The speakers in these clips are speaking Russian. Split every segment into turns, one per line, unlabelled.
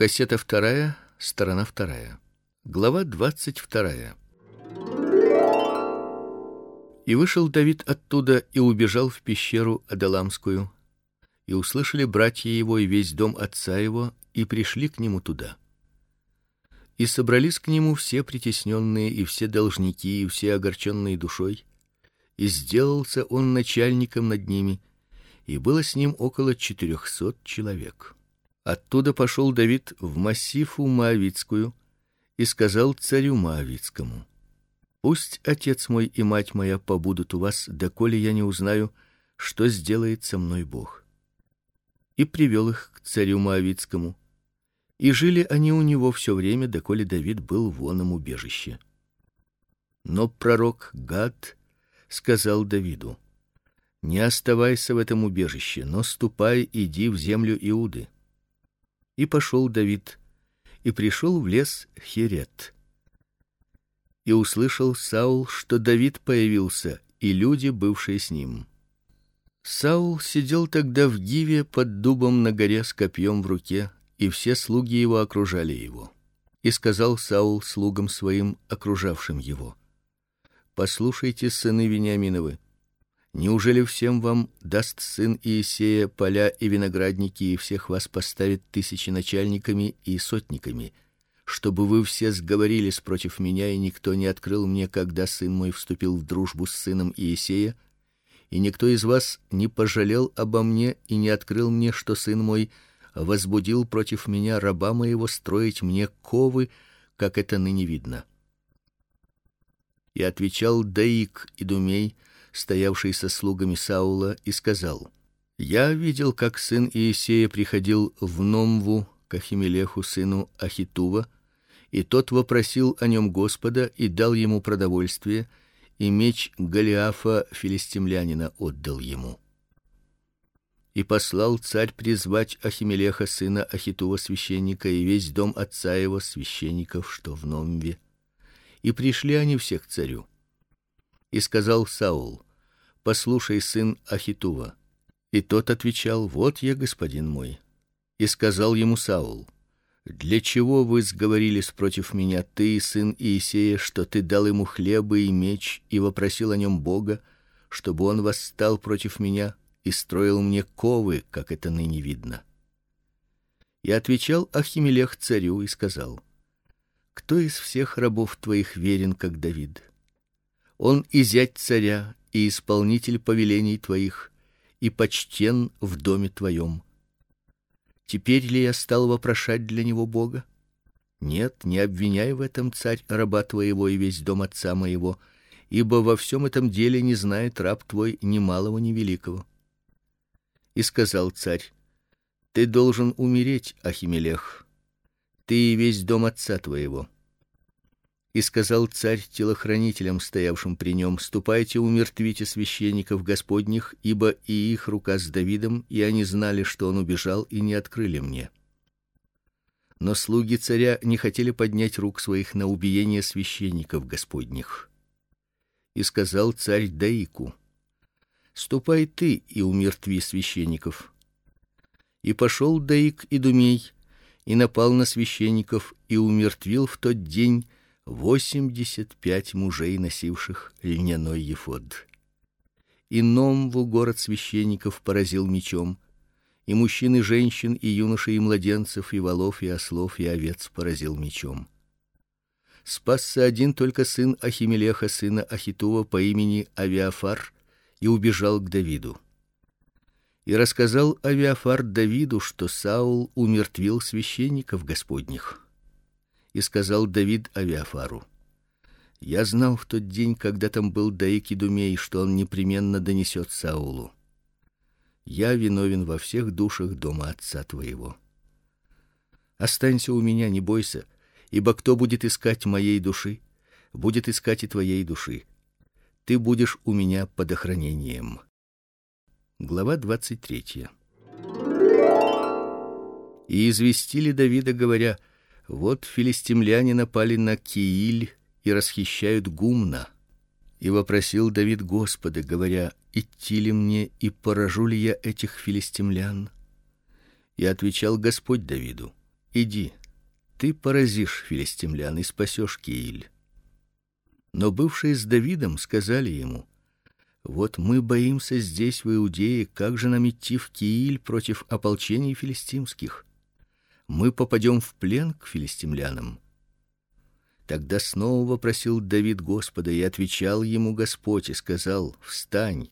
Кассета вторая, сторона вторая. Глава двадцать вторая. И вышел Давид оттуда и убежал в пещеру Адаламскую. И услышали братья его и весь дом отца его, и пришли к нему туда. И собрались к нему все притесненные и все должники и все огорченные душой, и сделался он начальником над ними, и было с ним около четырехсот человек. Оттуда пошел Давид в массифу Моавитскую и сказал царю Моавитскому: Пусть отец мой и мать моя побудут у вас, доколе я не узнаю, что сделает со мной Бог. И привел их к царю Моавитскому. И жили они у него все время, доколе Давид был в оном убежище. Но пророк Гад сказал Давиду: Не оставайся в этом убежище, но ступай, иди в землю Иуды. И пошел Давид и пришел в лес Херет. И услышал Саул, что Давид появился, и люди, бывшие с ним. Саул сидел тогда в Гиве под дубом на горе с копьем в руке, и все слуги его окружали его. И сказал Саул слугам своим, окружавшим его: Послушайте, сыны Вениаминовы, Неужели всем вам даст сын Иисея поля и виноградники и всех вас поставит тысячи начальниками и сотниками, чтобы вы все сговорились против меня и никто не открыл мне, когда сын мой вступил в дружбу с сыном Иисея, и никто из вас не пожалел обо мне и не открыл мне, что сын мой возбудил против меня раба моего строить мне ковы, как это ныне видно. И отвечал Даик и Думей, стоявший со слугами Саула, и сказал: Я видел, как сын Иисея приходил в Номву к Ахимелеху сыну Ахитува, и тот вопросил о нем Господа и дал ему продовольствие, и меч Голиафа филистимлянина отдал ему. И послал царь призвать Ахимелеха сына Ахитува священника и весь дом отца его священников, что в Номве. И пришли они все к царю. И сказал Саул: Послушай, сын Ахитува. И тот отвечал: Вот я, господин мой. И сказал ему Саул: Для чего вы сговорились против меня, ты и сын Иисея, что ты дал ему хлеба и меч и вопросил о нем Бога, чтобы он восстал против меня и строил мне ковы, как это ныне видно? И отвечал Ахимелех царю и сказал: Кто из всех рабов твоих верен, как Давид? Он и зять царя, и исполнитель повелений твоих, и почтен в доме твоем. Теперь ли я стал вопрошать для него Бога? Нет, не обвиняй в этом царь раба твоего и весь дом отца моего, ибо во всем этом деле не знает раб твой ни малого ни великого. И сказал царь: Ты должен умереть, Ахимелех, ты и весь дом отца твоего. И сказал царь телохранителям, стоявшим при нем: "Ступайте, умертвите священников Господних, ибо и их рука с Давидом, и они знали, что он убежал, и не открыли мне". Но слуги царя не хотели поднять рук своих на убиение священников Господних. И сказал царь Даику: "Ступай ты и умертви священников". И пошел Даик и Думей и напал на священников и умертвил в тот день восемьдесят пять мужей, носивших льняной ефод. И Номву город священников поразил мечом, и мужчин и женщин, и юношей и младенцев, и волов и ослов и овец поразил мечом. Спасся один только сын Ахимелеха, сына Ахитува по имени Авиафар, и убежал к Давиду. И рассказал Авиафар Давиду, что Саул умертвил священников Господних. И сказал Давид Авиафару: Я знал в тот день, когда там был Даик Идумей, что он непременно донесет Саулу. Я виновен во всех душах дома отца твоего. Останься у меня, не бойся, ибо кто будет искать моей души, будет искать и твоей души. Ты будешь у меня под охранением. Глава двадцать третья. И известили Давида, говоря: вот филистимляне напали на Кииль и расхищают Гумна. И вопросил Давид Господа, говоря: идти ли мне и поражу ли я этих филистимлян? И отвечал Господь Давиду: Иди, ты поразишь филистимлян и спасешь Кииль. Но бывшие с Давидом сказали ему: Вот мы боимся здесь в Иудее, как же нам идти в Кииль против ополчений филистимских? Мы попадем в плен к филистимлянам. Тогда снова вопросил Давид Господа, и отвечал ему Господь и сказал: Встань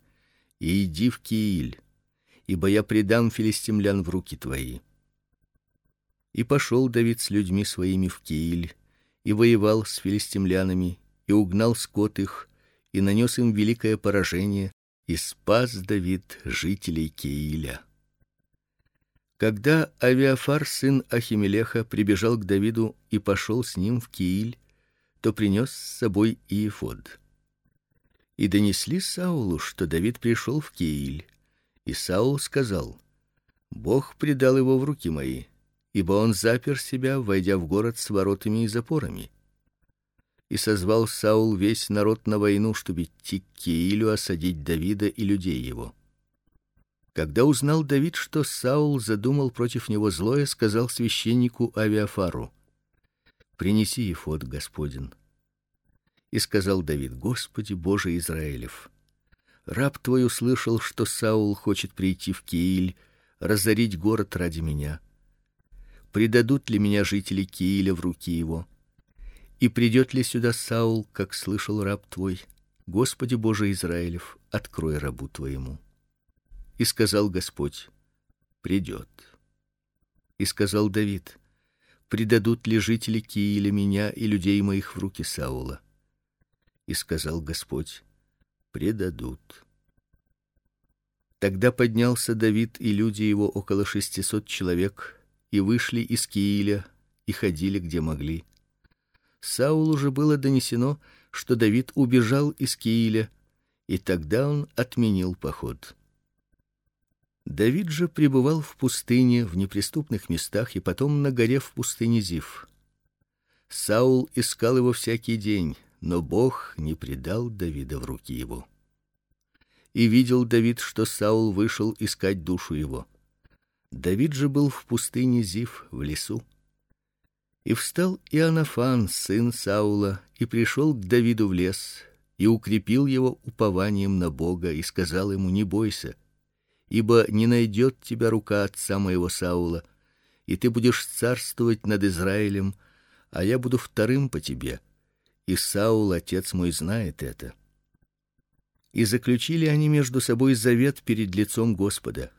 и иди в Кииль, ибо я предам филистимлян в руки твои. И пошел Давид с людьми своими в Кииль и воевал с филистимлянами и угнал скот их и нанес им великое поражение и спас Давид жителей Кииля. Когда Авиафар сын Ахимелеха прибежал к Давиду и пошел с ним в Кииль, то принес с собой и эфод. И донесли Саулу, что Давид пришел в Кииль. И Саул сказал: Бог предал его в руки мои, ибо он запер себя, войдя в город с воротами и запорами. И созвал Саул весь народ на войну, чтобы идти к Киилю осадить Давида и людей его. Когда узнал Давид, что Саул задумал против него злое, сказал священнику Авиафару: принеси эфод Господин. И сказал Давид: Господи Боже Израилев, раб твой услышал, что Саул хочет прийти в Кииль, разорить город ради меня. Предадут ли меня жители Кииля в руки его? И придет ли сюда Саул, как слышал раб твой? Господи Боже Израилев, открой рабу твоему. И сказал Господь: придет. И сказал Давид: предадут ли жители Кииля меня и людей моих в руки Саула. И сказал Господь: предадут. Тогда поднялся Давид и люди его около шестисот человек и вышли из Кииля и ходили где могли. Саулу же было донесено, что Давид убежал из Кииля, и тогда он отменил поход. Давид же пребывал в пустыне, в неприступных местах и потом на горе в пустыне Зив. Саул искал его всякий день, но Бог не предал Давида в руки его. И видел Давид, что Саул вышел искать душу его. Давид же был в пустыне Зив, в лесу. И встал Иоаннафан, сын Саула, и пришел к Давиду в лес, и укрепил его упованием на Бога, и сказал ему: "Не бойся, ибо не найдет тебя рука отца моего Саула, и ты будешь царствовать над Израилем, а я буду вторым по тебе. И Саул, отец мой, знает это. И заключили они между собой завет перед лицом Господа.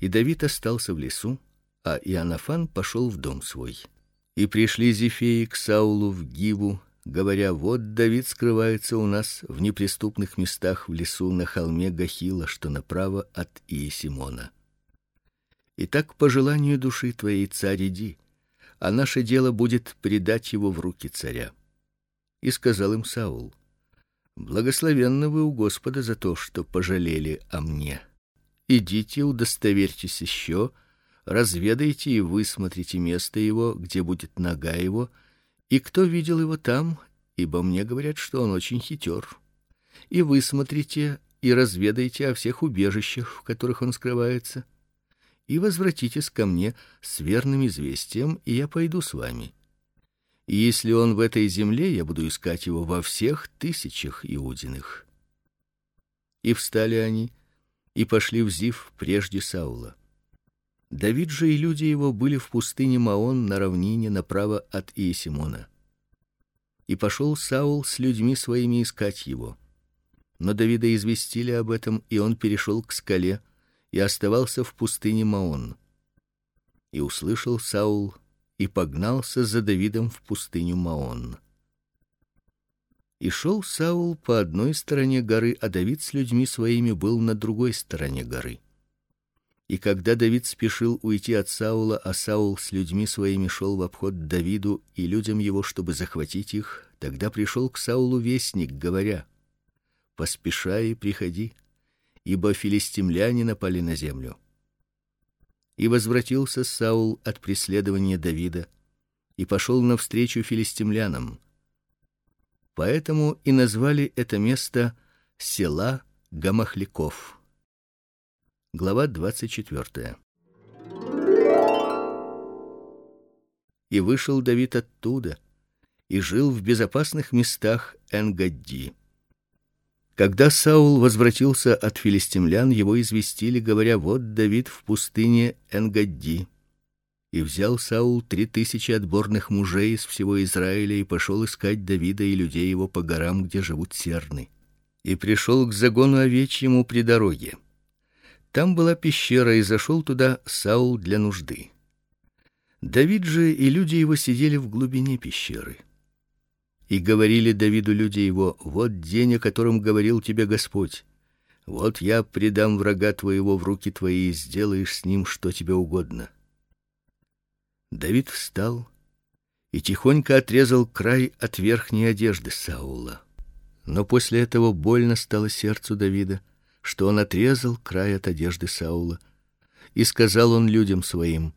И Давид остался в лесу, а Иоаннафан пошел в дом свой. И пришли зефеи к Саулу в Гиву, говоря: вот Давид скрывается у нас в неприступных местах в лесу на холме Гахила, что направо от Иесимона. И так по желанию души твоей, царь, иди, а наше дело будет предать его в руки царя. И сказал им Саул: Благословенны вы у Господа за то, что пожалели о мне. Идите, удостоверьтесь еще, разведайте и высмотрите место его, где будет нога его, и кто видел его там, ибо мне говорят, что он очень хитер. И вы смотрите и разведайте о всех убежищах, в которых он скрывается, и возвратитесь ко мне с верным известием, и я пойду с вами. И если он в этой земле, я буду искать его во всех тысячах иудиных. И встали они и пошли в Зив прежде Саула. Давид же и люди его были в пустыне Маон на равнине направо от Иесимона. И пошел Саул с людьми своими искать его. Но Давида известили об этом, и он перешел к скале и оставался в пустыне Маон. И услышал Саул и погнался за Давидом в пустыню Маон. И шел Саул по одной стороне горы, а Давид с людьми своими был на другой стороне горы. И когда Давид спешил уйти от Саула, а Саул с людьми своими шел в обход Давиду и людям его, чтобы захватить их, тогда пришел к Саулу вестник, говоря: "Поспешай и приходи, ибо филистимляне напали на землю". И возвратился Саул от преследования Давида и пошел навстречу филистимлянам. Поэтому и назвали это место села Гамахликов. Глава 24. и вышел Давид оттуда и жил в безопасных местах Энгадди. Когда Саул возвратился от филистимлян, его известили, говоря: вот Давид в пустыне Энгадди. И взял Саул три тысячи отборных мужей из всего Израиля и пошел искать Давида и людей его по горам, где живут серны. И пришел к загону овечьему при дороге. Там была пещера, и зашел туда Саул для нужды. Давид же и люди его сидели в глубине пещеры. И говорили Давиду люди его: вот день, о котором говорил тебе Господь. Вот я предам врага твоего в руки твои и сделаешь с ним что тебе угодно. Давид встал и тихонько отрезал край от верхней одежды Саула. Но после этого больно стало сердцу Давида, что он отрезал край от одежды Саула, и сказал он людям своим: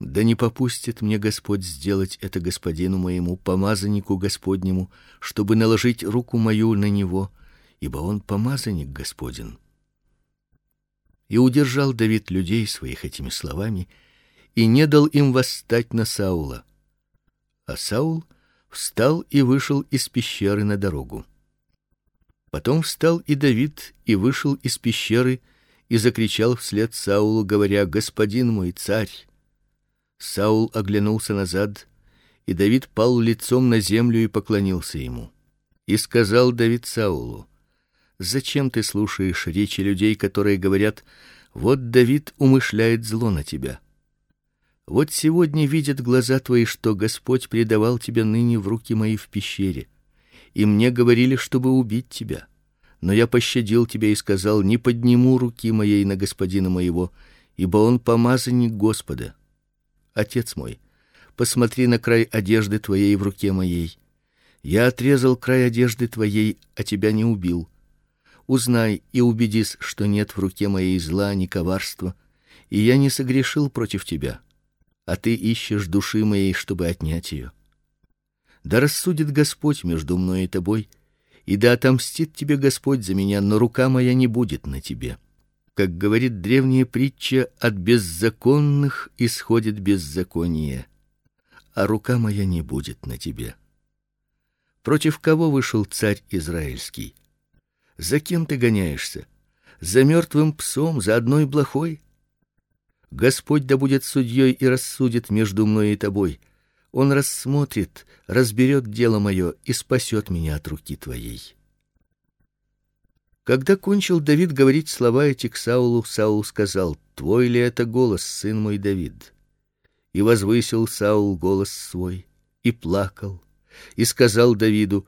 да не попустит мне Господь сделать это господину моему, помазаннику Господнему, чтобы наложить руку мою на него, ибо он помазанник Господин. И удержал Давид людей своих этими словами и не дал им восстать на Саула. А Саул встал и вышел из пещеры на дорогу. Потом встал и Давид и вышел из пещеры и закричал вслед Саулу, говоря: "Господин мой царь!" Саул оглянулся назад, и Давид пал лицом на землю и поклонился ему. И сказал Давид Саулу: Зачем ты слушаешь речи людей, которые говорят: вот Давид умышляет зло на тебя? Вот сегодня видят глаза твои, что Господь предавал тебя ныне в руки мои в пещере, и мне говорили, чтобы убить тебя. Но я пощадил тебя и сказал: не подниму руки моей на господина моего, ибо он помазанник Господа. Отец мой, посмотри на край одежды твоей в руке моей. Я отрезал край одежды твоей, а тебя не убил. Узнай и убедись, что нет в руке моей зла ни коварства, и я не согрешил против тебя. А ты ищешь души моей, чтобы отнять ее. Да рассудит Господь между мной и тобой, и да отомстит тебе Господь за меня, но рука моя не будет на тебе как говорит древняя притча, от беззаконных исходит беззаконие, а рука моя не будет на тебе. Против кого вышел царь израильский? За кем ты гоняешься? За мертвым псом, за одной блохой? Господь да будет судьей и рассудит между мной и тобой. Он рассмотрит, разберет дело мое и спасет меня от руки твоей. Когда кончил Давид говорить слова эти к Саулу, Саул сказал: "Твой ли это голос, сын мой Давид?" И возвысил Саул голос свой и плакал, и сказал Давиду: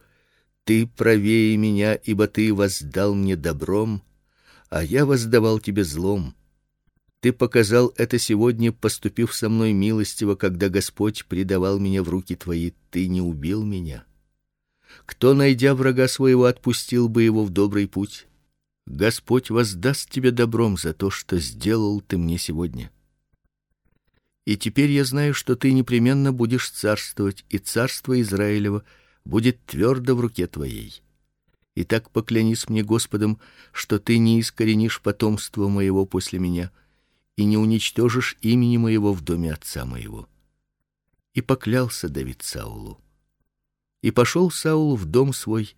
"Ты правее меня, ибо ты воздал мне добром, а я воздавал тебе злом. Ты показал это сегодня, поступив со мной милостиво, когда Господь предавал меня в руки твои, ты не убил меня. Кто, найдя врага своего, отпустил бы его в добрый путь? Господь воздаст тебе добром за то, что сделал ты мне сегодня. И теперь я знаю, что ты непременно будешь царствовать, и царство Израилево будет твердо в руке твоей. И так поклянись мне Господом, что ты не искоренишь потомство моего после меня и не уничтожишь имени моего в доме отца моего. И поклялся Давид Саулу. И пошел Саул в дом свой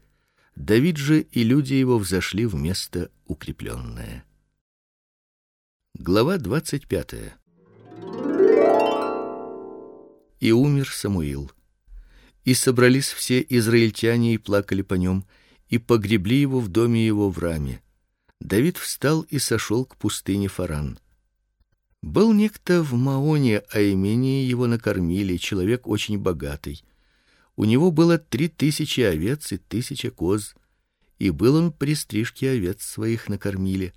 Давид же и люди его взошли в место укрепленное. Глава двадцать пятая. И умер Самуил. И собрались все израильтяне и плакали по нем, и погребли его в доме его в Раме. Давид встал и сошел к пустыне Фаран. Был некто в Маоне, а имение его накормили, человек очень богатый. У него было три тысячи овец и тысяча коз, и был он при стрижке овец своих на кормиле.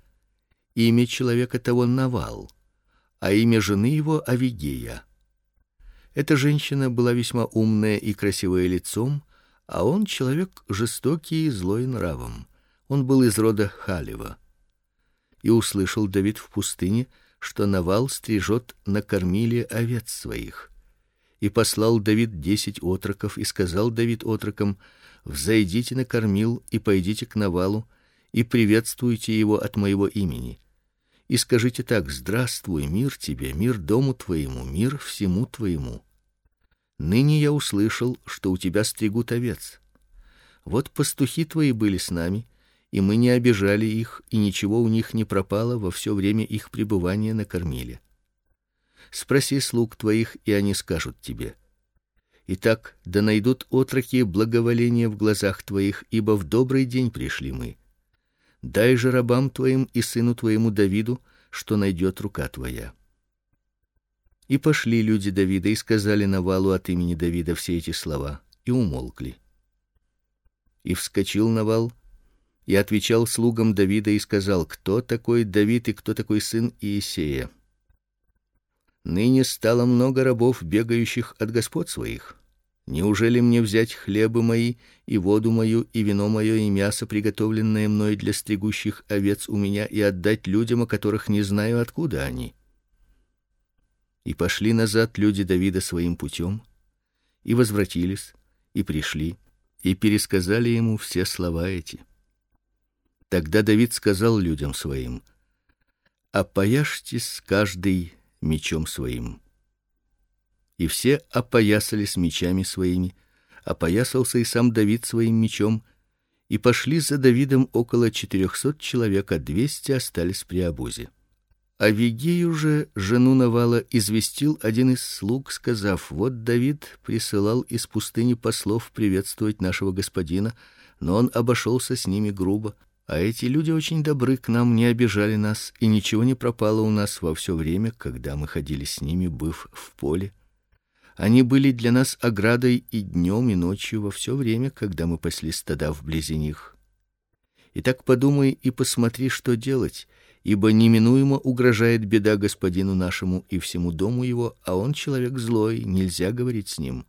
Имя человека того Навал, а имя жены его Авигея. Эта женщина была весьма умная и красивая лицом, а он человек жестокий и злой нравом. Он был из рода Халева. И услышал Давид в пустыне, что Навал стрижет на кормиле овец своих и послал Давид десять отроков и сказал Давид отрокам: взойдите на кормил и пойдите к Навалу и приветствуйте его от моего имени. И скажите так: здравствуй, мир тебе, мир дому твоему, мир всему твоему. Ныне я услышал, что у тебя стригут овец. Вот пастухи твои были с нами, и мы не обижали их, и ничего у них не пропало во все время их пребывания на кормиле. Спроси слуг твоих, и они скажут тебе: Итак, да найдут отроки благоволение в глазах твоих, ибо в добрый день пришли мы. Дай же рабам твоим и сыну твоему Давиду, что найдет рука твоя. И пошли люди Давида и сказали Навалу от имени Давида все эти слова, и умолкли. И вскочил Навал и отвечал слугам Давида и сказал: Кто такой Давид и кто такой сын Иисея? Ныне стало много рабов, бегающих от господ своих. Неужели мне взять хлебы мои и воду мою и вино мое и мясо, приготовленное мной для стригущих овец у меня, и отдать людям, о которых не знаю, откуда они? И пошли назад люди Давида своим путем, и возвратились, и пришли, и пересказали ему все слова эти. Тогда Давид сказал людям своим: "Опояжьтесь каждый мечом своим" и все опоясались мечами своими, опоясался и сам Давид своим мечом, и пошли за Давидом около четырехсот человек, а двести остались при обозе. А Вигею же, жену Навала, известил один из слуг, сказав: Вот Давид присылал из пустыни послов приветствовать нашего господина, но он обошелся с ними грубо. А эти люди очень добры к нам, не обижали нас, и ничего не пропало у нас во все время, когда мы ходили с ними, быв в поле. Они были для нас оградой и днем, и ночью во все время, когда мы пасли стада вблизи них. Итак, подумай и посмотри, что делать, ибо неминуемо угрожает беда господину нашему и всему дому его, а он человек злой, нельзя говорить с ним.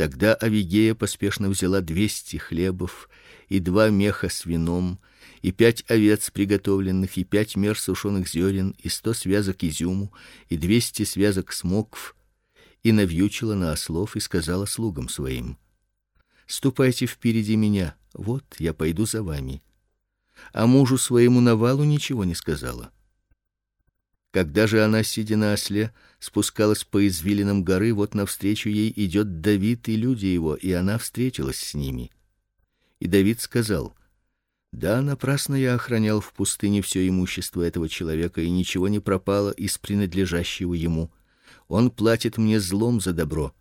Тогда Авигея поспешно взяла двести хлебов и два меха с вином, и пять овец приготовленных, и пять мер сушеных зерен, и сто связок изюму, и двести связок смокв, и навьючила на ослов и сказала слугам своим: "Ступайте впереди меня, вот я пойду за вами". А мужу своему Навалу ничего не сказала. Когда же она, сидя на осле, спускалась по извилинам горы, вот навстречу ей идет Давид и люди его, и она встретилась с ними. И Давид сказал: да, напрасно я охранял в пустыне все имущество этого человека, и ничего не пропало из принадлежащего ему. Он платит мне злом за добро.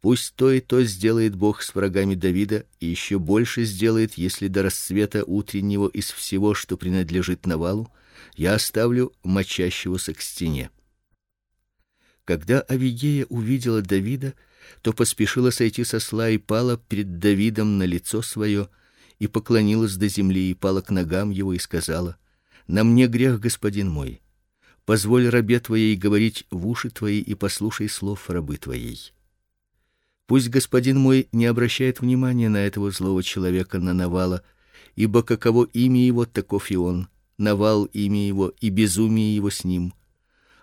Пусть то и то сделает Бог с врагами Давида, и еще больше сделает, если до рассвета утреннего из всего, что принадлежит Навалу, я оставлю мочащегося к стене. Когда Авигея увидела Давида, то поспешила сойти со сла и пала перед Давидом на лицо свое и поклонилась до земли и пала к ногам его и сказала: "На мне грех, господин мой. Позволь рабе твоей говорить в уши твои и послушай слов рабы твоей. Пусть господин мой не обращает внимания на этого злого человека на Навала, ибо каково имя его, таков и он. Навал имя его и безумие его с ним.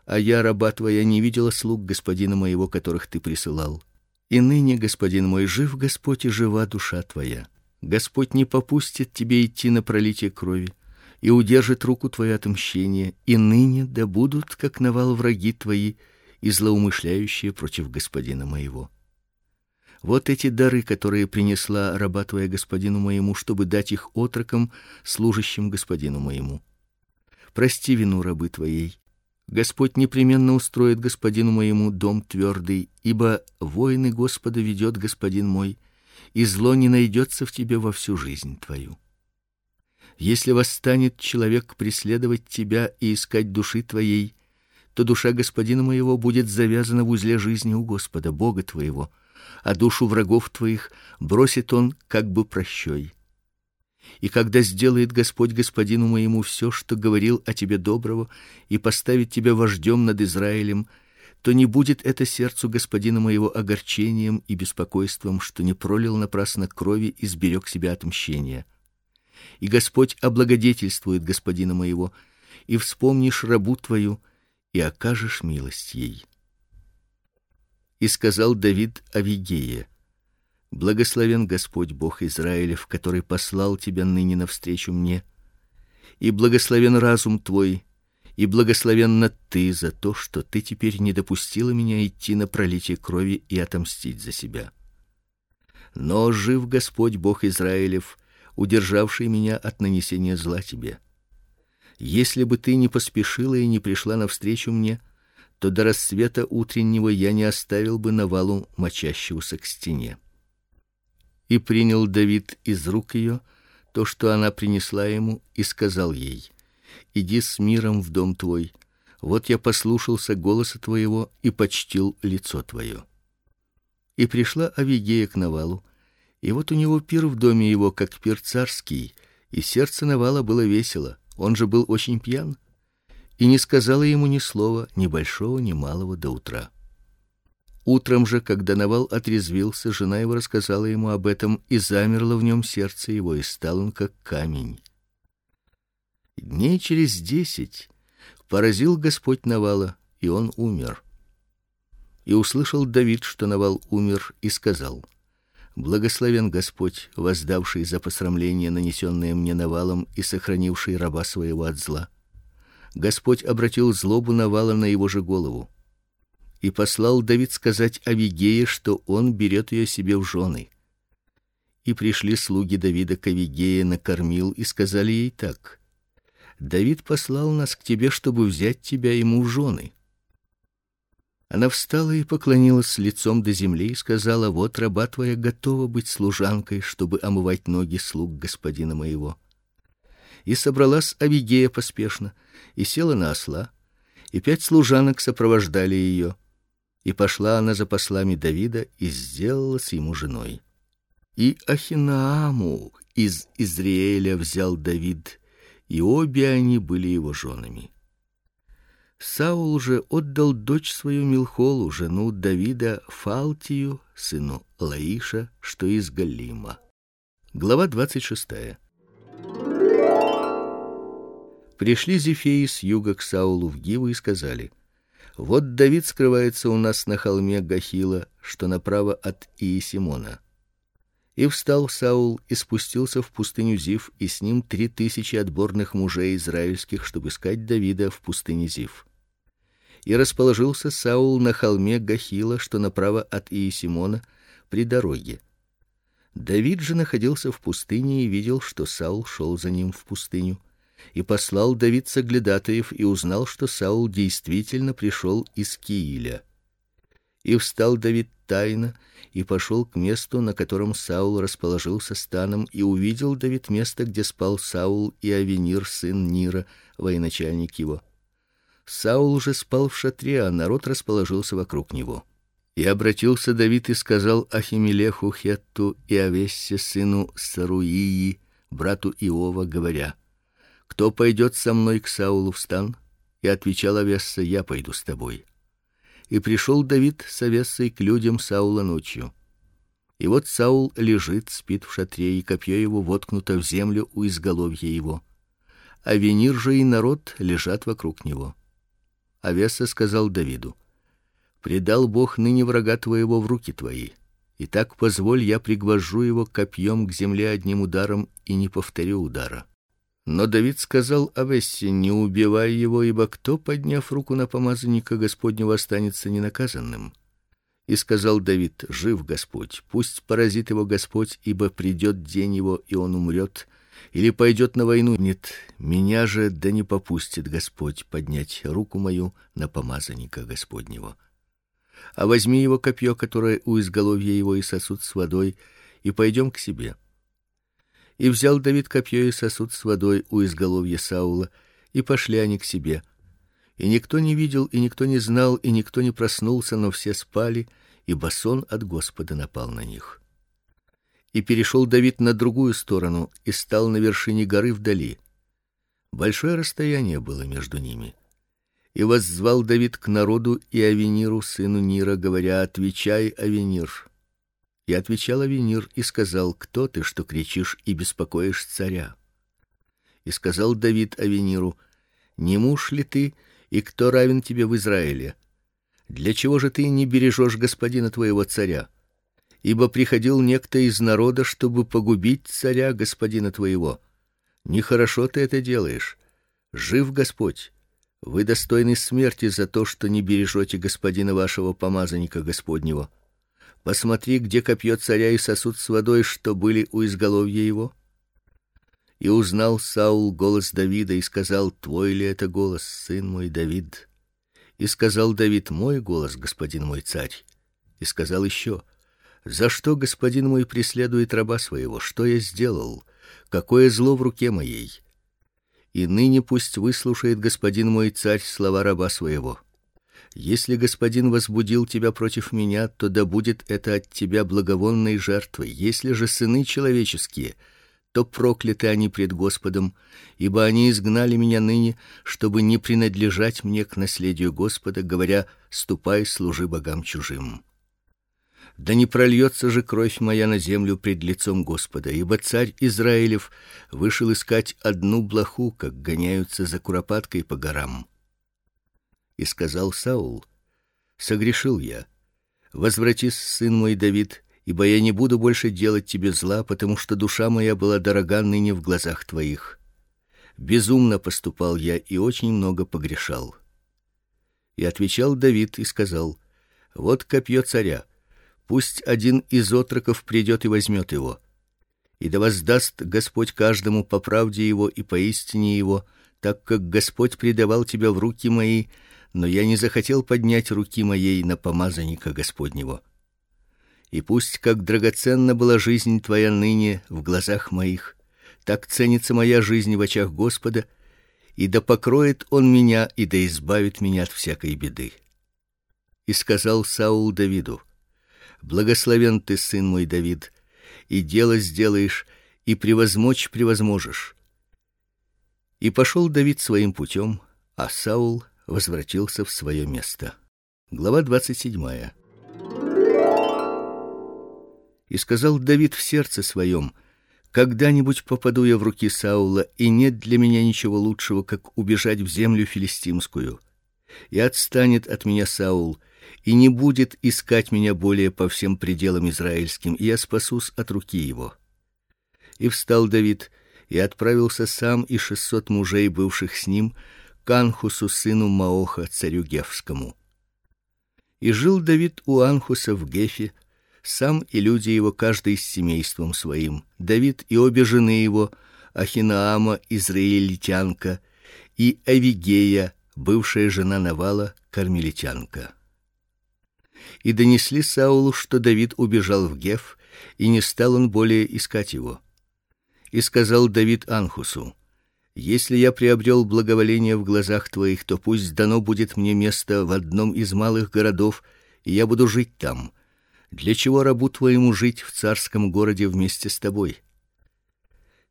А я раба твоя не видела слуг господина моего, которых ты присылал. И ныне, господин мой, жив Господь и жива душа твоя. Господь не попустит тебе идти на пролитие крови и удержит руку твою от мщения, и ныне да будут как навал враги твои и злоумышляющие против господина моего. Вот эти дары, которые принесла раба твоя господину моему, чтобы дать их отрокам, служащим господину моему. Прости вину рабы твоей. Господь непременно устроит господину моему дом твердый, ибо войны Господа ведет господин мой, и зло не найдется в тебе во всю жизнь твою. Если восстанет человек преследовать тебя и искать души твоей, то душа господина моего будет завязана в узле жизни у Господа Бога твоего, а душу врагов твоих бросит он как бы прощой. И когда сделает Господь господину моему все, что говорил о тебе доброго, и поставит тебя вождем над Израилем, то не будет это сердцу господина моего огорчением и беспокойством, что не пролил напрасно крови и сберег себя от мщения и Господь облагодетельствует господина моего, и вспомнишь рабу твою и окажешь милость ей. И сказал Давид Авигее: Благословен Господь Бог Израилев, который послал тебя ныне навстречу мне, и благословен разум твой, и благословенна ты за то, что ты теперь не допустила меня идти на пролитие крови и отомстить за себя. Но жив Господь Бог Израилев, удержавший меня от нанесения зла тебе. Если бы ты не поспешила и не пришла навстречу мне, то до рассвета утреннего я не оставил бы навалу мочащегося к стене. И принял Давид из рук ее то, что она принесла ему, и сказал ей: Иди с миром в дом твой. Вот я послушался голоса твоего и почтил лицо твое. И пришла Авигея к Навалу, и вот у него пир в доме его, как пир царский, и сердце Навала было весело. Он же был очень пьян и не сказала ему ни слова, ни большого, ни малого до утра. Утром же, когда Навал отрезвился, жена его рассказала ему об этом, и замерло в нем сердце его, и стал он как камень. Дней через десять поразил Господь Навала, и он умер. И услышал Давид, что Навал умер, и сказал: Благословен Господь, воздавший за посрамление, нанесенное мне Навалом, и сохранивший раба своего от зла. Господь обратил злобу Навала на его же голову. И послал Давид сказать Авигее, что он берет ее себе в жены. И пришли слуги Давида к Авигее накормил и сказали ей так: Давид послал нас к тебе, чтобы взять тебя ему в жены. Она встала и поклонилась лицом до земли и сказала: Вот раба твоя готова быть служанкой, чтобы омывать ноги слуг господина моего. И собралась Авигея поспешно и села на осла, и пять служанок сопровождали ее. И пошла она за послами Давида и сделалась ему женой. И Ахинааму из Израиля взял Давид, и обе они были его женами. Саул же отдал дочь свою Милхолу, жену Давида, Фалтию, сыну Лаиша, что из Галима. Глава двадцать шестая. Пришли зефеи с юга к Саулу в Гиву и сказали: Вот Давид скрывается у нас на холме Гахила, что направо от Иесимона. И встал Саул и спустился в пустыню Зив, и с ним три тысячи отборных мужей израильских, чтобы искать Давида в пустыне Зив. И расположился Саул на холме Гахила, что направо от Иесимона, при дороге. Давид же находился в пустыне и видел, что Саул шел за ним в пустыню. И послал Давид соглядатаев и узнал, что Саул действительно пришел из Кииля. И встал Давид тайно и пошел к месту, на котором Саул расположился станом, и увидел Давид место, где спал Саул и Авенир сын Нира, военачальник его. Саул же спал в шатре, а народ расположился вокруг него. И обратился Давид и сказал Ахимелеху Хетту и Авессе сыну Саруии, брату Иова, говоря: Кто пойдет со мной к Саулу в стан? И отвечал Авесса: Я пойду с тобой. И пришел Давид с Авессой к людям Саула ночью. И вот Саул лежит, спит в шатре, и копье его воткнуто в землю у изголовья его. А Венир же и народ лежат вокруг него. Авесса сказал Давиду: "Предал Бог ныне врага твоего в руки твои. И так позволь я пригвожу его копьем к земле одним ударом и не повторю удара". Но Давид сказал Авессе: "Не убивай его, ибо кто, подняв руку на помазанника Господнего, останется ненаказанным". И сказал Давид: "Жив Господь, пусть поразит его Господь, ибо придет день его, и он умрет, или пойдет на войну. Нет, меня же да не попустит Господь поднять руку мою на помазанника Господнего. А возьми его копье, которое у изголовья его, и сосуд с водой, и пойдем к себе". И взял Давид копье и сосуд с водой у изголовья Саула, и пошли они к себе. И никто не видел, и никто не знал, и никто не проснулся, но все спали, и басон от Господа напал на них. И перешел Давид на другую сторону и стал на вершине горы вдали. Большое расстояние было между ними. И воззвал Давид к народу и Авениру сыну Нира, говоря: "Отвечай, Авенир, и отвечал Авенир и сказал: "Кто ты, что кричишь и беспокоишь царя?" И сказал Давид Авениру: "Не муж ли ты, и кто равен тебе в Израиле? Для чего же ты не бережешь господина твоего царя? Ибо приходил некто из народа, чтобы погубить царя господина твоего. Нехорошо ты это делаешь. Жив Господь, Вы достойны смерти за то, что не бережете господина вашего помазанника Господнего. Посмотри, где копье царя и сосуд с водой, что были у изголовья его. И узнал Саул голос Давида и сказал: Твой ли это голос, сын мой Давид? И сказал Давид: Мой голос, господин мой царь. И сказал еще: За что господин мой преследует раба своего? Что я сделал? Какое зло в руке моей? И ныне пусть выслушает господин мой царь слова раба своего. Если господин возбудил тебя против меня, то да будет это от тебя благовонной жертвой. Если же сыны человеческие то прокляты они пред Господом, ибо они изгнали меня ныне, чтобы не принадлежать мне к наследию Господа, говоря: ступай, служи богам чужим. Да не прольется же кровь моя на землю пред лицом Господа, ибо царь Израилев вышел искать одну блоху, как гоняются за куропаткой по горам. И сказал Саул: Согрешил я. Возвратись, сын мой Давид, ибо я не буду больше делать тебе зла, потому что душа моя была дорога ныне в глазах твоих. Безумно поступал я и очень много погрешал. И отвечал Давид и сказал: Вот копье царя. Пусть один из отроков придет и возьмет его. И да воздаст Господь каждому по правде его и по истине его, так как Господь предавал тебя в руки мои, но я не захотел поднять руки моей на помазанника Господнего и пусть как драгоценна была жизнь твоя ныне в глазах моих, так ценится моя жизнь в очах Господа, и да покроет он меня и да избавит меня от всякой беды. И сказал Саул Давиду: Благословен ты, сын мой Давид, и дело сделаешь, и превозмочь превозможешь. И пошел Давид своим путем, а Саул возвратился в свое место. Глава двадцать седьмая. И сказал Давид в сердце своем: когда-нибудь попаду я в руки Саула, и нет для меня ничего лучшего, как убежать в землю филистимскую. И отстанет от меня Саул, и не будет искать меня более по всем пределам израильским, и я спасусь от руки его. И встал Давид и отправился сам и шестьсот мужей, бывших с ним, к Анхусу сыну Маоха, царю Гефскому. И жил Давид у Анхуса в Гефе, сам и люди его каждый с семейством своим. Давид и обе жены его, Ахинаама израильтянка и Авигея, бывшая жена Навала, кармелитянка. И донесли Саулу, что Давид убежал в Геф, и не стал он более искать его. И сказал Давид Анхусу: если я приобрел благоволение в глазах твоих, то пусть дано будет мне место в одном из малых городов, и я буду жить там. Для чего рабу твоему жить в царском городе вместе с тобой?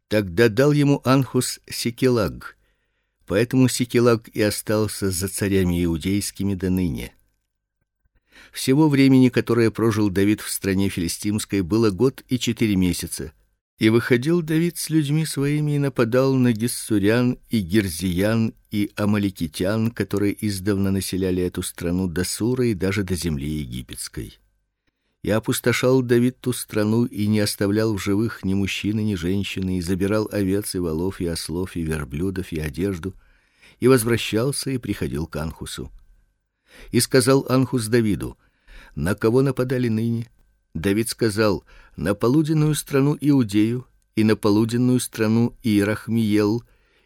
Тогда дал ему Анхус Сикелаг. Поэтому Сикелаг и остался за царями иудейскими до ныне. Всего времени, которое прожил Давид в стране филистимской, было год и четыре месяца. И выходил Давид с людьми своими и нападал на гиссурян и гирзиян и амаликитян, которые издавна населяли эту страну до Суры и даже до земли египетской. И опустошал Давид ту страну и не оставлял в живых ни мужчины, ни женщины, и забирал овец и волов и ослов и верблюдов и одежду, и возвращался и приходил к Анхусу. И сказал Анхус Давиду: "На кого нападали ныне?" Давид сказал: "На полуденную страну Иудею, и на полуденную страну Иерахмиел,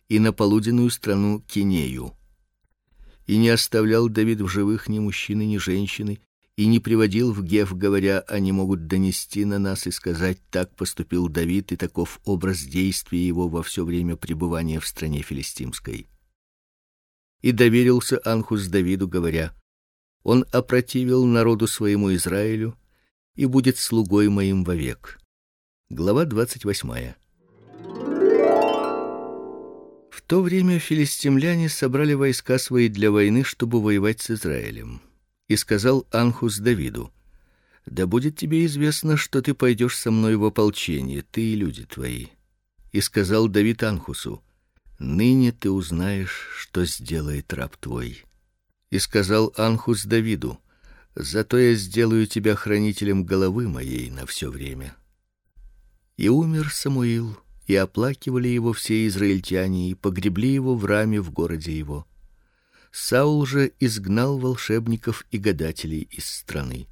и на полуденную страну Кинею". И не оставлял Давид в живых ни мужчины, ни женщины, и не приводил в Гев, говоря: они могут донести на нас и сказать: так поступил Давид, и таков образ действий его во все время пребывания в стране филистимской. И доверился Анхус Давиду, говоря: он опротивил народу своему Израилю и будет слугой моим вовек. Глава двадцать восьмая. В то время филистимляне собрали войска свои для войны, чтобы воевать с Израилем. И сказал Анхус Давиду: Да будет тебе известно, что ты пойдешь со мной в ополчение, ты и люди твои. И сказал Давид Анхусу: Ныне ты узнаешь, что сделает раб твой. И сказал Анхус Давиду: Зато я сделаю тебя хранителем головы моей на все время. И умер Самуил, и оплакивали его все израильтяне, и погребли его в раме в городе его. Саул же изгнал волшебников и гадателей из страны.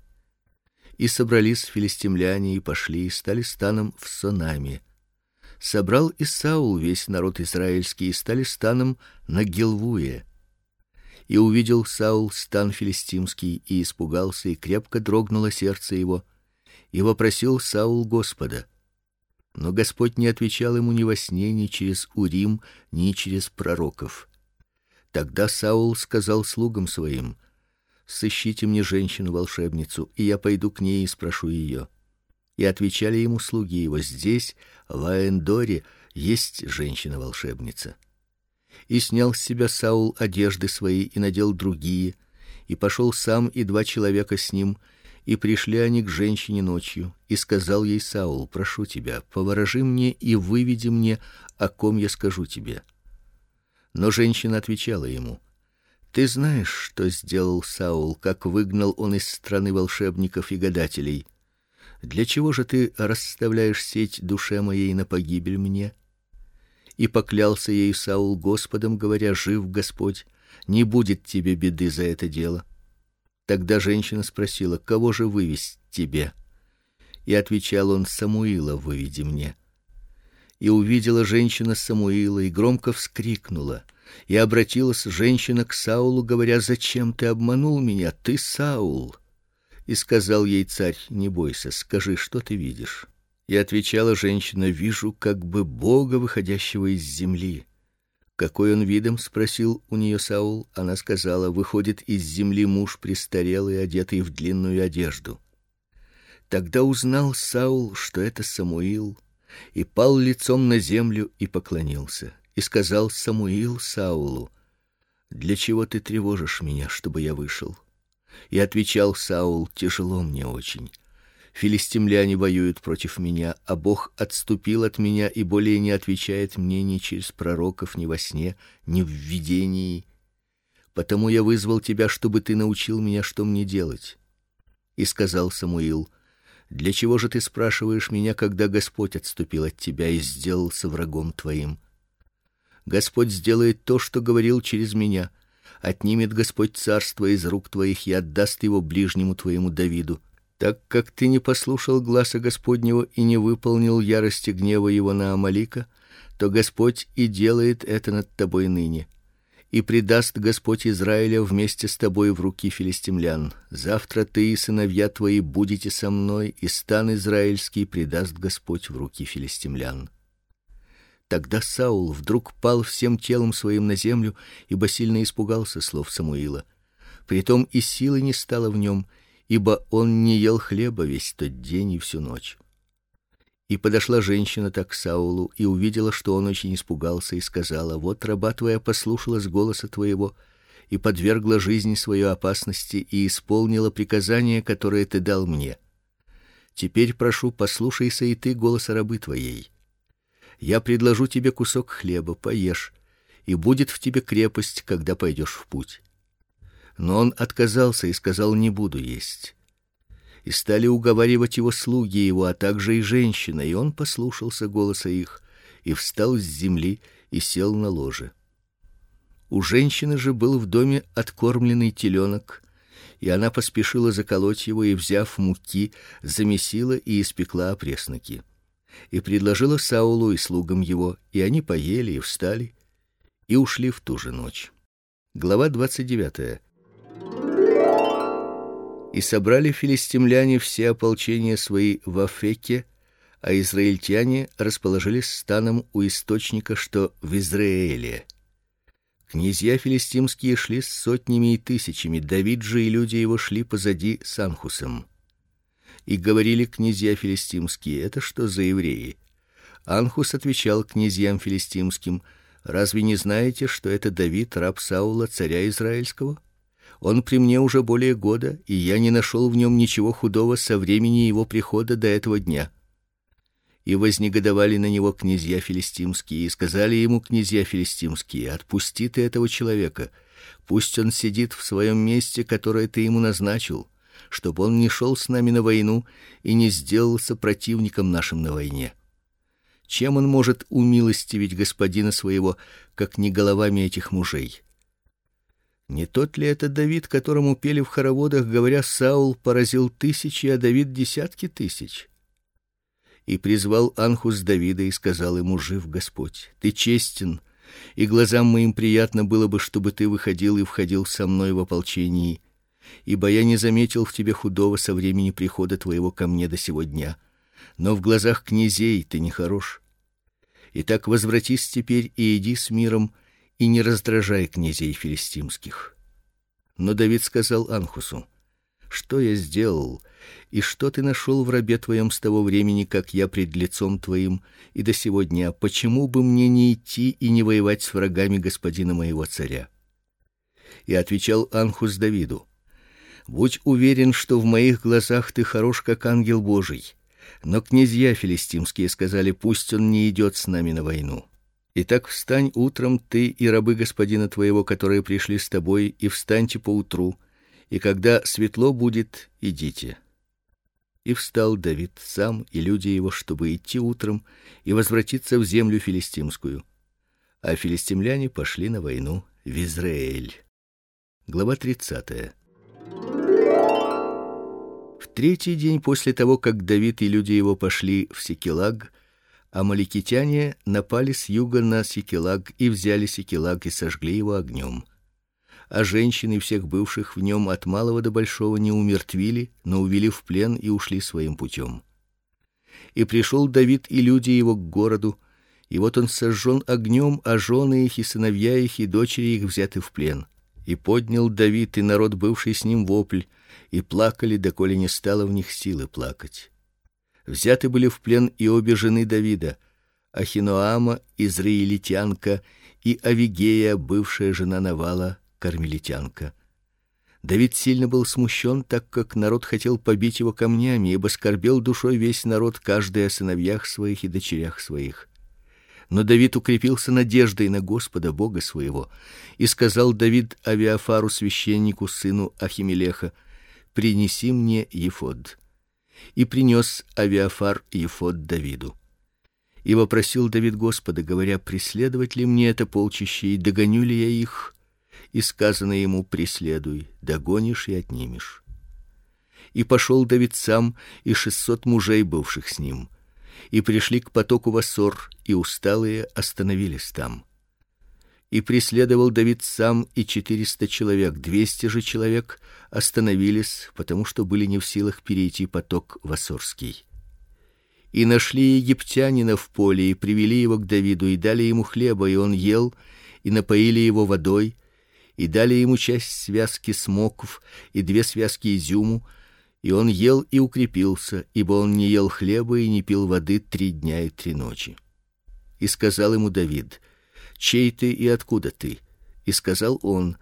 И собрались филистимляне и пошли и стали станом в Сонаме. Собрал и Саул весь народ израильский и стали станом на Гилвуе. И увидел Саул стан филистимский и испугался, и крепко дрогнуло сердце его, и вопросил Саул Господа. Но Господь не отвечал ему ни во сне, ни через Урим, ни через пророков. Тогда Саул сказал слугам своим: "Сыщите мне женщину-волшебницу, и я пойду к ней и спрошу ее. И отвечали ему слуги его: "Здесь, в Аэндоре, есть женщина-волшебница". И снял с себя Саул одежды свои и надел другие, и пошел сам и два человека с ним, и пришли они к женщине ночью, и сказал ей Саул: "Прошу тебя, поворожи мне и выведи мне, о ком я скажу тебе". Но женщина отвечала ему: Ты знаешь, что сделал Саул, как выгнал он из страны волшебников и гадателей. Для чего же ты расставляешь сеть душе моей на погибель мне? И поклялся ей Саул Господом, говоря: Жив Господь, не будет тебе беды за это дело. Тогда женщина спросила: Кого же вывести тебе? И отвечал он: Самуила выведи мне и увидела женщина Самуила и громко вскрикнула. И обратилась женщина к Саулу, говоря: "Зачем ты обманул меня, ты Саул?" И сказал ей царь: "Не бойся, скажи, что ты видишь?" И отвечала женщина: "Вижу как бы Бога, выходящего из земли". Какой он видом, спросил у нее Саул. Она сказала: "Выходит из земли муж престарелый, одетый в длинную одежду". Тогда узнал Саул, что это Самуил, и пал лицом на землю и поклонился. И сказал Самуил Саулу: Для чего ты тревожишь меня, чтобы я вышел? И отвечал Саул: Тяжело мне очень. Филистимляне воюют против меня, а Бог отступил от меня и более не отвечает мне ни через пророков, ни во сне, ни в видении. Потому я вызвал тебя, чтобы ты научил меня, что мне делать. И сказал Самуил: для чего же ты спрашиваешь меня, когда Господь отступил от тебя и сделался врагом твоим? Господь сделает то, что говорил через меня. Отнимет Господь царство из рук твоих и отдаст его ближнему твоему Давиду. Так как ты не послушал гласа Господнего и не выполнил ярости гнева его на Амалика, то Господь и делает это над тобой ныне и предаст Господь Израиля вместе с тобой в руки филистимлян. Завтра ты и сыновья твои будете со мной, и стан израильский предаст Господь в руки филистимлян. Тогда Саул вдруг пал всем телом своим на землю, ибо сильно испугался слов Самуила. Притом и силы не стало в нем, ибо он не ел хлеба весь тот день и всю ночь. И подошла женщина так к Саулу и увидела, что он очень испугался, и сказала: "Вот раба твоя послушалась голоса твоего и подвергла жизнь свою опасности и исполнила приказание, которое ты дал мне. Теперь прошу, послушайся и ты голоса рабы твоей. Я предложу тебе кусок хлеба, поешь, и будет в тебе крепость, когда пойдешь в путь". Но он отказался и сказал: "Не буду есть" и стали уговаривать его слуги его, а также и женщина, и он послушался голоса их и встал с земли и сел на ложе. У женщины же был в доме откормленный теленок, и она поспешила заколоть его и, взяв муки, замесила и испекла опресноки. И предложила Саулу и слугам его, и они поели и встали и ушли в ту же ночь. Глава двадцать девятая. И собрали филистимляне все ополчения свои в Афеке, а израильтяне расположились станом у источника, что в Израиле. Князья филистимские шли с сотнями и тысячами, Давид же и люди его шли позади с Анхусом. И говорили князья филистимские: "Это что за евреи?" Анхус отвечал князьям филистимским: "Разве не знаете, что это Давид, раб Саула, царя израильского?" Он при мне уже более года, и я не нашел в нем ничего худого со времени его прихода до этого дня. И вознегодовали на него князья филистимские и сказали ему князья филистимские: "Отпусти ты этого человека, пусть он сидит в своем месте, которое ты ему назначил, чтобы он не шел с нами на войну и не сделался противником нашим на войне". Чем он может умилостивить господина своего, как не головами этих мужей? Не тот ли это Давид, которому пели в хороводах, говоря: Саул поразил тысячи, а Давид десятки тысяч? И призвал Анхус Давида и сказал ему: Жив Господь, ты честен, и глазам моим приятно было бы, чтобы ты выходил и входил со мной в ополчении, ибо я не заметил в тебе худого со времени прихода твоего ко мне до сего дня. Но в глазах князей ты не хорош. Итак, возвратись теперь и иди с миром и не раздражай князей филистимских. Но Давид сказал Анхусу: Что я сделал, и что ты нашел в рабе твоем с того времени, как я пред лицом твоим и до сего дня? Почему бы мне не идти и не воевать с врагами господина моего царя? И отвечал Анхус Давиду: Будь уверен, что в моих глазах ты хорош как ангел Божий. Но князья филистимские сказали: пусть он не идет с нами на войну. Итак, встань утром ты и рабы господина твоего, которые пришли с тобой, и встаньте поутру, и когда светло будет, идите. И встал Давид сам и люди его, чтобы идти утром и возвратиться в землю филистимскую. А филистимляне пошли на войну в Израиль. Глава 30. В третий день после того, как Давид и люди его пошли в Сикилаг, амаликитяне напали с юга на Сикилаг и взяли Сикилаг и сожгли его огнем. А женщины всех бывших в нем от малого до большого не умертвили, но увели в плен и ушли своим путем. И пришел Давид и люди его к городу, и вот он сожжен огнем, а жены их и сыновья их и дочери их взяты в плен. И поднял Давид и народ, бывший с ним, вопль, и плакали, доколе не стало в них силы плакать. Взяты были в плен и обе жены Давида: Ахиноама, израильтянка, и Авигея, бывшая жена Навала, кармелитянка. Давид сильно был смущен, так как народ хотел побить его камнями, ибо скорбел душой весь народ, каждый о сыновьях своих и дочерях своих. Но Давид укрепился надеждой на Господа Бога своего, и сказал Давид Авиафару священнику сыну Ахимелеха: "Принеси мне ефод" и принес Авиафар ефод Давиду. И вопросил Давид Господа, говоря: преследовать ли мне это полчище и догоню ли я их? И сказано ему: преследуй, догонишь и отнимешь. И пошел Давид сам и шестьсот мужей бывших с ним, и пришли к потоку Вассор, и усталые остановились там и преследовал Давид сам и четыреста человек, двести же человек остановились, потому что были не в силах перейти поток Вассорский. И нашли египтянина в поле и привели его к Давиду и дали ему хлеба, и он ел, и напоили его водой, и дали ему часть связки смоков и две связки изюму, и он ел и укрепился, ибо он не ел хлеба и не пил воды три дня и три ночи. И сказал ему Давид: чей ты и откуда ты? И сказал он: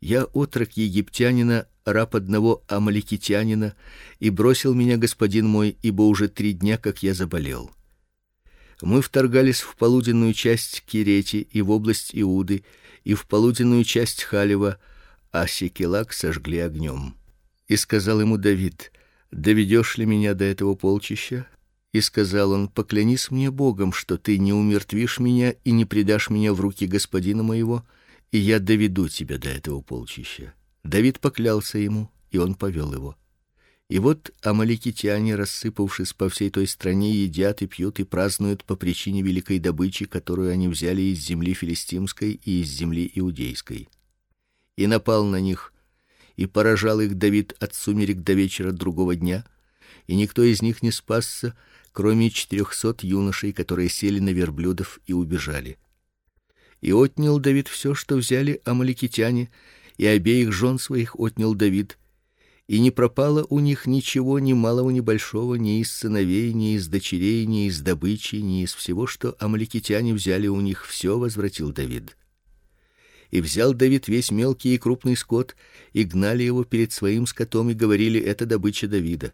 я отрок египтянина, раб одного амаликитянина, и бросил меня господин мой, ибо уже три дня как я заболел. Мы вторгались в полуденную часть Кирети и в область Иуды, и в полуденную часть Халева, а Сикелак сожгли огнем. И сказал ему Давид: "Доведешь ли меня до этого полчища?" И сказал он: "Поклянись мне Богом, что ты не умертвишь меня и не предашь меня в руки господина моего, и я доведу тебя до этого полчища". Давид поклялся ему, и он повел его. И вот амаликитяне, рассыпавшись по всей той стране, едят и пьют и празднуют по причине великой добычи, которую они взяли из земли филистимской и из земли иудейской. И напал на них, и поражал их Давид от сумерек до вечера другого дня, и никто из них не спасся, кроме четырехсот юношей, которые сели на верблюдов и убежали. И отнял Давид все, что взяли амаликитяне, и обеих жен своих отнял Давид, и не пропало у них ничего, ни малого, ни большого, ни из сыновей, ни из дочерей, ни из добычи, ни из всего, что амаликитяне взяли у них, все возвратил Давид. И взял Давид весь мелкий и крупный скот, и гнали его перед своим скотом и говорили: это добыча Давида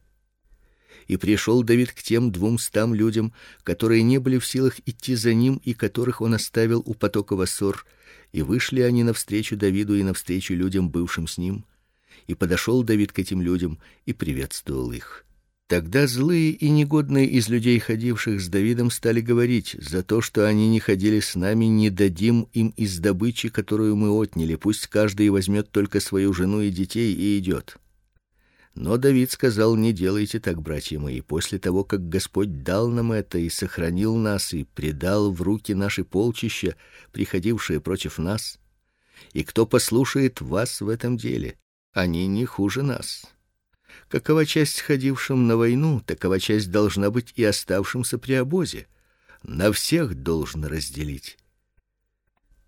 и пришел Давид к тем двумстам людям, которые не были в силах идти за ним и которых он оставил у потока Вассор, и вышли они навстречу Давиду и навстречу людям, бывшим с ним. И подошел Давид к этим людям и приветствовал их. Тогда злые и негодные из людей, ходивших с Давидом, стали говорить: "За то, что они не ходили с нами, не дадим им из добычи, которую мы отняли. Пусть каждый возьмет только свою жену и детей и идет. Но Давид сказал: "Не делайте так, братья мои. После того, как Господь дал нам это и сохранил нас и предал в руки наши полчища, приходившие против нас, и кто послушает вас в этом деле, они не хуже нас. Какова часть ходившим на войну, такова часть должна быть и оставшимся при обозе. На всех должен разделить.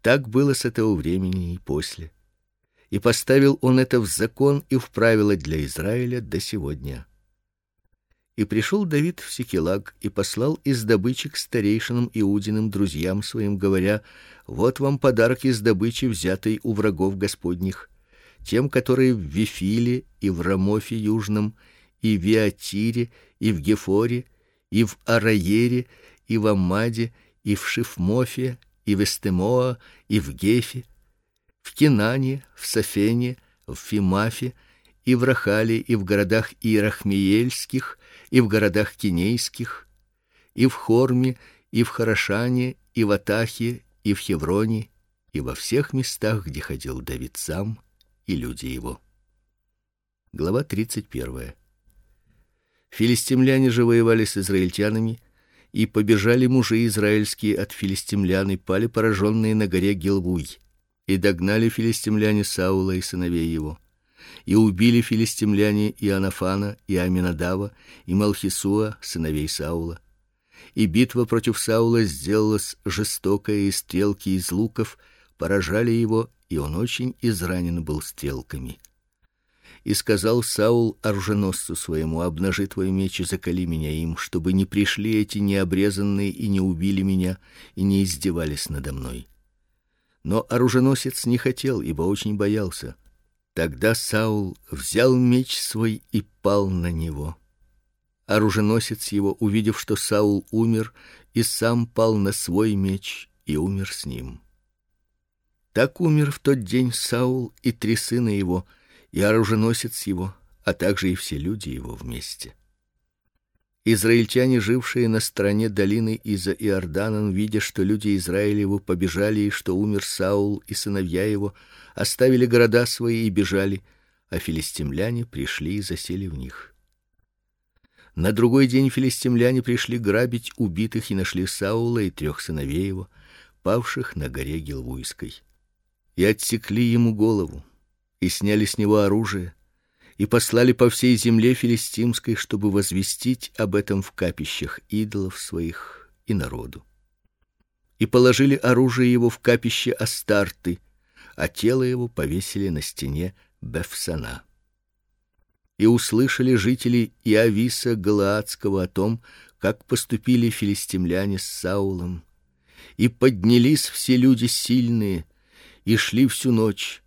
Так было с этого времени и после. И поставил он это в закон и в правила для Израиля до сегодня. И пришел Давид в Сикелаг и послал из добычи к старейшинам иудиным друзьям своим, говоря: вот вам подарок из добычи, взятой у врагов Господних тем, которые в Вифиле и в Рамофе южном, и в Виатире, и в Гефоре, и в Араере, и в Амаде, и в Шифмофе, и в Эстемоа, и в Гефе, Кинане, в Сафене, в Фимафе, и в Рахале, и в городах Иерахмиельских, и в городах Кинейских, и в Хорме, и в Харашане, и в Атахе, и в Хевроне, и во всех местах, где ходил Давид сам и люди его. Глава 31. Филистимляне же воевали с израильтянами, и побежали мужи израильские от филистимлян и пали пораженные на горе Гилбуй. И догнали филистимляне Саула и сыновей его. И убили филистимляне и Анафана, и Аминадава, и Малхисуа, сыновей Саула. И битва против Саула сделалась жестокая, и стрелки из луков поражали его и он очень изранен был стрелками. И сказал Саул оруженосцу своему: "Обнажи твой меч и закали меня им, чтобы не пришли эти необрезанные и не убили меня и не издевались надо мной". Но оруженосец не хотел, ибо очень боялся. Тогда Саул взял меч свой и пал на него. Оруженосец его, увидев, что Саул умер, и сам пал на свой меч и умер с ним. Так умер в тот день Саул и три сына его, и оруженосец его, а также и все люди его вместе. Израильтяне, жившие на стороне долины из Иордана, видя, что люди Израилевы побежали и что умер Саул и сыновья его, оставили города свои и бежали, а филистимляне пришли и засели в них. На другой день филистимляне пришли грабить убитых и нашли Саула и трех сыновей его, павших на горе Гилвуйской и отсекли ему голову, и сняли с него оружие, и послали по всей земле филистимской, чтобы возвестить об этом в капищах идолов своих и народу. И положили оружие его в капище Астарты, а тело его повесили на стене Бефсана. И услышали жители Иависа Галаадского о том, как поступили филистимляне с Саулом, и поднялись все люди сильные и шли всю ночь,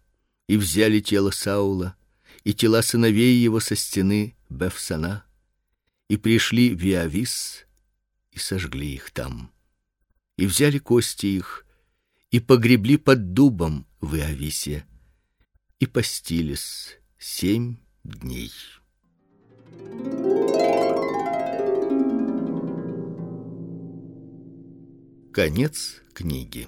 и взяли тело Саула и тела сыновей его со стены Бефсана, и пришли в Иавис и сожгли их там. И взяли кости их и погребли под дубом в Иависе, и постились семь дней. Конец книги.